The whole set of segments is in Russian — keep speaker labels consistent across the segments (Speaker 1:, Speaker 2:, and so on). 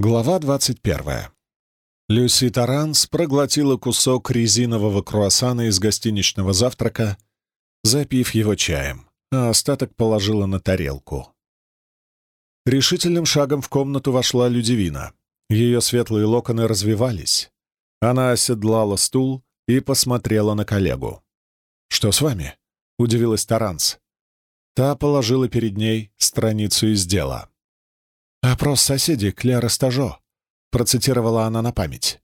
Speaker 1: Глава 21. Люси Таранс проглотила кусок резинового круассана из гостиничного завтрака, запив его чаем, а остаток положила на тарелку. Решительным шагом в комнату вошла Людивина. Ее светлые локоны развивались. Она оседлала стул и посмотрела на коллегу. «Что с вами?» — удивилась Таранс. Та положила перед ней страницу из дела. «Опрос соседей Клера Стажо», — процитировала она на память.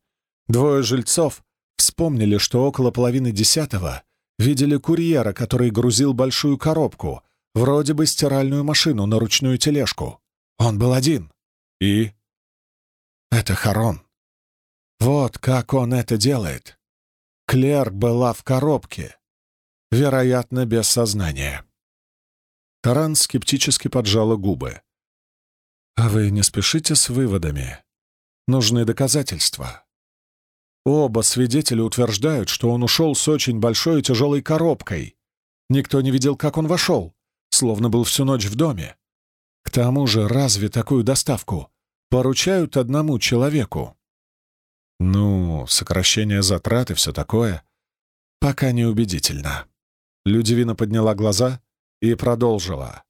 Speaker 1: «Двое жильцов вспомнили, что около половины десятого видели курьера, который грузил большую коробку, вроде бы стиральную машину на ручную тележку. Он был один. И? Это Харон. Вот как он это делает. Клер была в коробке, вероятно, без сознания. Таран скептически поджала губы. «А вы не спешите с выводами. Нужны доказательства. Оба свидетеля утверждают, что он ушел с очень большой и тяжелой коробкой. Никто не видел, как он вошел, словно был всю ночь в доме. К тому же, разве такую доставку поручают одному человеку? Ну, сокращение затрат и все такое. Пока не убедительно. Людивина подняла глаза и продолжила.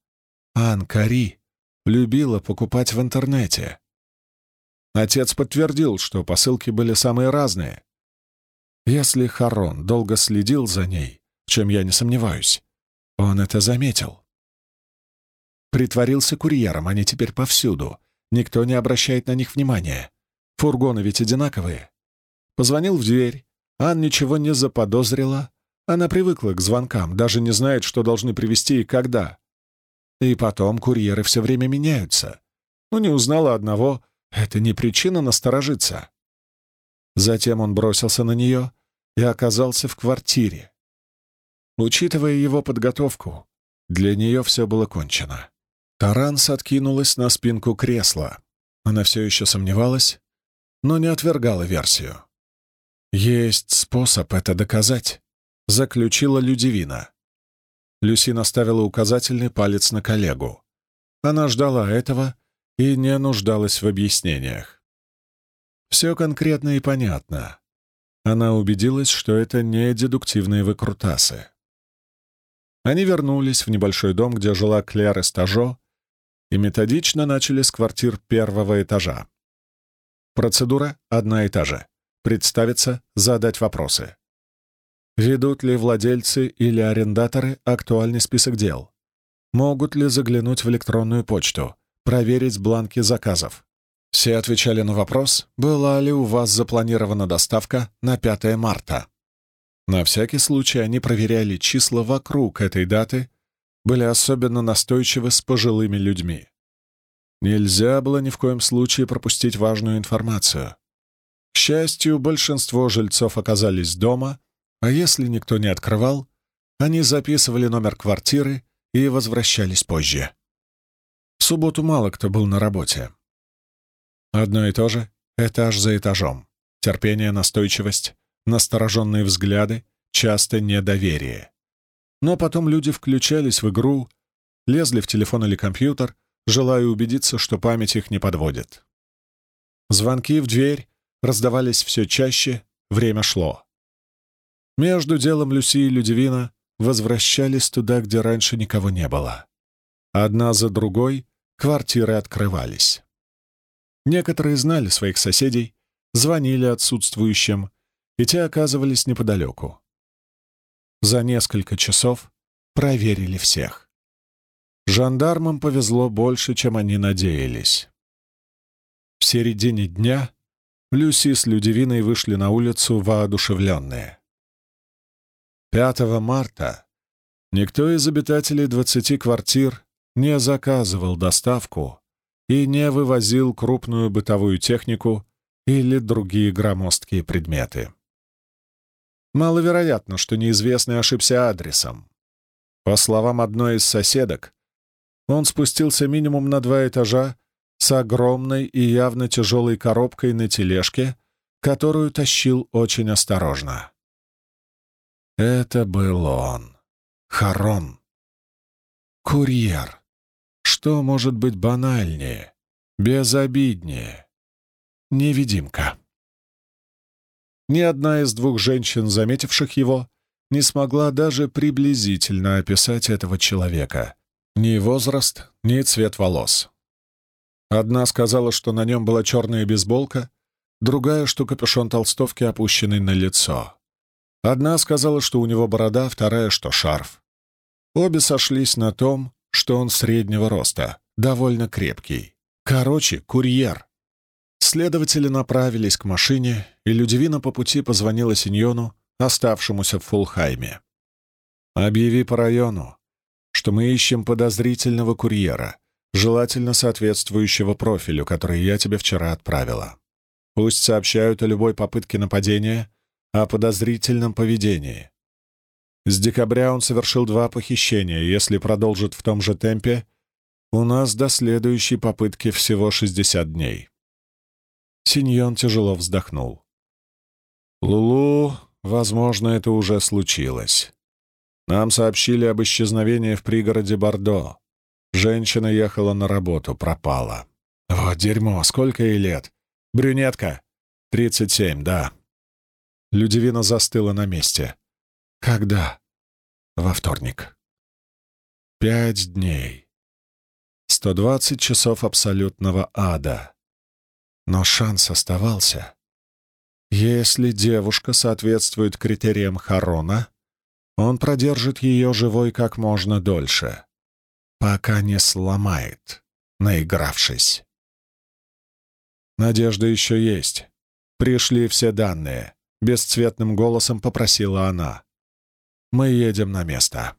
Speaker 1: Анкари любила покупать в интернете. Отец подтвердил, что посылки были самые разные. Если Харон долго следил за ней, чем я не сомневаюсь, он это заметил. Притворился курьером, они теперь повсюду. Никто не обращает на них внимания. Фургоны ведь одинаковые. Позвонил в дверь. Ан ничего не заподозрила. Она привыкла к звонкам, даже не знает, что должны привезти и когда. И потом курьеры все время меняются. Ну, не узнала одного, это не причина насторожиться. Затем он бросился на нее и оказался в квартире. Учитывая его подготовку, для нее все было кончено. Таранс откинулась на спинку кресла. Она все еще сомневалась, но не отвергала версию. «Есть способ это доказать», — заключила Людивина. Люси наставила указательный палец на коллегу. Она ждала этого и не нуждалась в объяснениях. Все конкретно и понятно. Она убедилась, что это не дедуктивные выкрутасы. Они вернулись в небольшой дом, где жила Клэр Эстажо, и методично начали с квартир первого этажа. Процедура одна и та же. Представиться, задать вопросы. Ведут ли владельцы или арендаторы актуальный список дел? Могут ли заглянуть в электронную почту, проверить бланки заказов? Все отвечали на вопрос, была ли у вас запланирована доставка на 5 марта. На всякий случай они проверяли числа вокруг этой даты, были особенно настойчивы с пожилыми людьми. Нельзя было ни в коем случае пропустить важную информацию. К счастью, большинство жильцов оказались дома, а если никто не открывал, они записывали номер квартиры и возвращались позже. В субботу мало кто был на работе. Одно и то же, этаж за этажом. Терпение, настойчивость, настороженные взгляды, часто недоверие. Но потом люди включались в игру, лезли в телефон или компьютер, желая убедиться, что память их не подводит. Звонки в дверь раздавались все чаще, время шло. Между делом Люси и Людивина возвращались туда, где раньше никого не было. Одна за другой квартиры открывались. Некоторые знали своих соседей, звонили отсутствующим, и те оказывались неподалеку. За несколько часов проверили всех. Жандармам повезло больше, чем они надеялись. В середине дня Люси с Людивиной вышли на улицу воодушевленные. 5 марта никто из обитателей 20 квартир не заказывал доставку и не вывозил крупную бытовую технику или другие громоздкие предметы. Маловероятно, что неизвестный ошибся адресом. По словам одной из соседок, он спустился минимум на два этажа с огромной и явно тяжелой коробкой на тележке, которую тащил очень осторожно. Это был он. Харон. Курьер. Что может быть банальнее, безобиднее, невидимка. Ни одна из двух женщин, заметивших его, не смогла даже приблизительно описать этого человека. Ни возраст, ни цвет волос. Одна сказала, что на нем была черная бейсболка, другая, что капюшон толстовки опущенный на лицо. Одна сказала, что у него борода, вторая, что шарф. Обе сошлись на том, что он среднего роста, довольно крепкий. Короче, курьер. Следователи направились к машине, и Людивина по пути позвонила Синьону, оставшемуся в Фулхайме. «Объяви по району, что мы ищем подозрительного курьера, желательно соответствующего профилю, который я тебе вчера отправила. Пусть сообщают о любой попытке нападения, о подозрительном поведении. С декабря он совершил два похищения, если продолжит в том же темпе, у нас до следующей попытки всего 60 дней. Синьон тяжело вздохнул. «Лулу, возможно, это уже случилось. Нам сообщили об исчезновении в пригороде Бордо. Женщина ехала на работу, пропала. Вот дерьмо, сколько ей лет? Брюнетка? Тридцать семь, да». Людивина застыла на месте. «Когда?» «Во вторник». «Пять дней. Сто двадцать часов абсолютного ада. Но шанс оставался. Если девушка соответствует критериям Харона, он продержит ее живой как можно дольше, пока не сломает, наигравшись. Надежда еще есть. Пришли все данные. Бесцветным голосом попросила она. Мы едем на место.